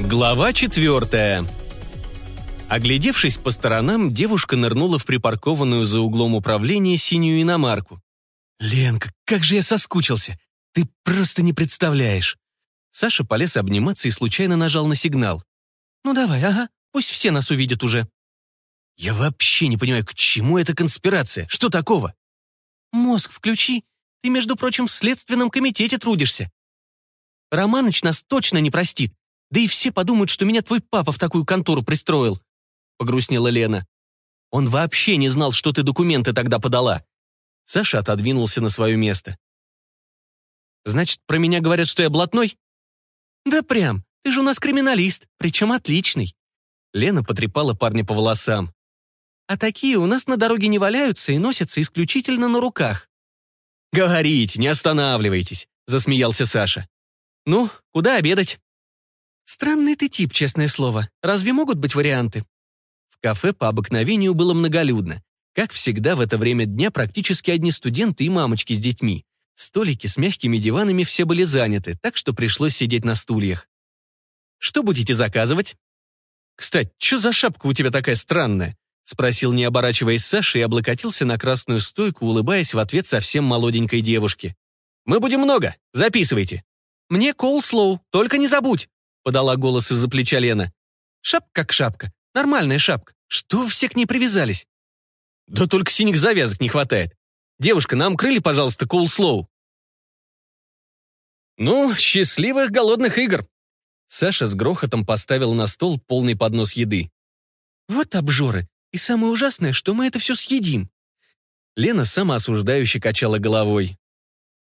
Глава четвертая. Оглядевшись по сторонам, девушка нырнула в припаркованную за углом управления синюю иномарку. «Ленка, как же я соскучился! Ты просто не представляешь!» Саша полез обниматься и случайно нажал на сигнал. «Ну давай, ага, пусть все нас увидят уже». «Я вообще не понимаю, к чему эта конспирация? Что такого?» «Мозг включи. Ты, между прочим, в следственном комитете трудишься. Романыч нас точно не простит. Да и все подумают, что меня твой папа в такую контору пристроил», — погрустнела Лена. «Он вообще не знал, что ты документы тогда подала». Саша отодвинулся на свое место. «Значит, про меня говорят, что я блатной?» «Да прям, ты же у нас криминалист, причем отличный». Лена потрепала парня по волосам. «А такие у нас на дороге не валяются и носятся исключительно на руках». «Говорите, не останавливайтесь», — засмеялся Саша. «Ну, куда обедать?» Странный ты тип, честное слово. Разве могут быть варианты? В кафе по обыкновению было многолюдно. Как всегда, в это время дня практически одни студенты и мамочки с детьми. Столики с мягкими диванами все были заняты, так что пришлось сидеть на стульях. «Что будете заказывать?» «Кстати, что за шапка у тебя такая странная?» Спросил, не оборачиваясь Саша, и облокотился на красную стойку, улыбаясь в ответ совсем молоденькой девушке. «Мы будем много, записывайте». «Мне колслоу, только не забудь», — подала голос из-за плеча Лена. «Шапка как шапка. Нормальная шапка. Что вы все к ней привязались?» «Да только синих завязок не хватает. Девушка, нам крыли, пожалуйста, коулслоу». «Ну, счастливых голодных игр!» Саша с грохотом поставил на стол полный поднос еды. «Вот обжоры. И самое ужасное, что мы это все съедим». Лена самоосуждающе качала головой.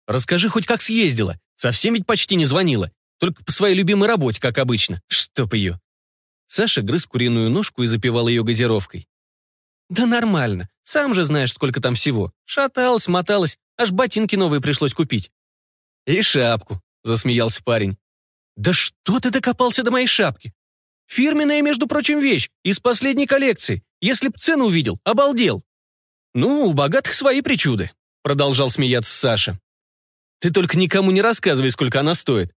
«Расскажи хоть как съездила. Совсем ведь почти не звонила. Только по своей любимой работе, как обычно. Чтоб ее. Саша грыз куриную ножку и запивал ее газировкой. «Да нормально. Сам же знаешь, сколько там всего. Шаталась, моталась, аж ботинки новые пришлось купить». «И шапку», — засмеялся парень. «Да что ты докопался до моей шапки? Фирменная, между прочим, вещь, из последней коллекции. Если б цену увидел, обалдел». «Ну, у богатых свои причуды», — продолжал смеяться Саша. «Ты только никому не рассказывай, сколько она стоит.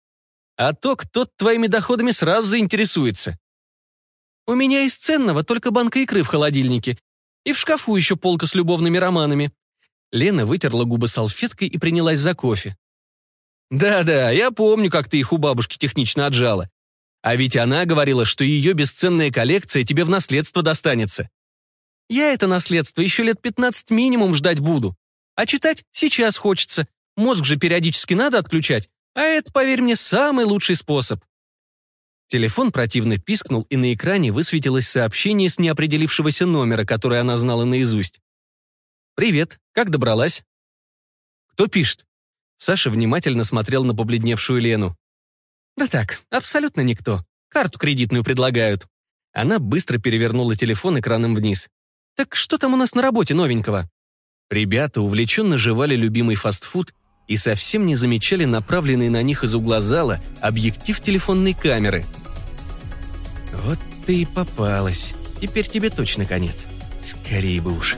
А то кто твоими доходами сразу заинтересуется. У меня из ценного только банка икры в холодильнике. И в шкафу еще полка с любовными романами. Лена вытерла губы салфеткой и принялась за кофе. «Да-да, я помню, как ты их у бабушки технично отжала. А ведь она говорила, что ее бесценная коллекция тебе в наследство достанется. Я это наследство еще лет 15 минимум ждать буду. А читать сейчас хочется. Мозг же периодически надо отключать, а это, поверь мне, самый лучший способ. Телефон противно пискнул, и на экране высветилось сообщение с неопределившегося номера, которое она знала наизусть. «Привет, как добралась?» «Кто пишет?» Саша внимательно смотрел на побледневшую Лену. «Да так, абсолютно никто. Карту кредитную предлагают». Она быстро перевернула телефон экраном вниз. «Так что там у нас на работе новенького?» Ребята увлеченно жевали любимый фастфуд и совсем не замечали направленный на них из угла зала объектив телефонной камеры. «Вот ты и попалась. Теперь тебе точно конец. Скорее бы уж».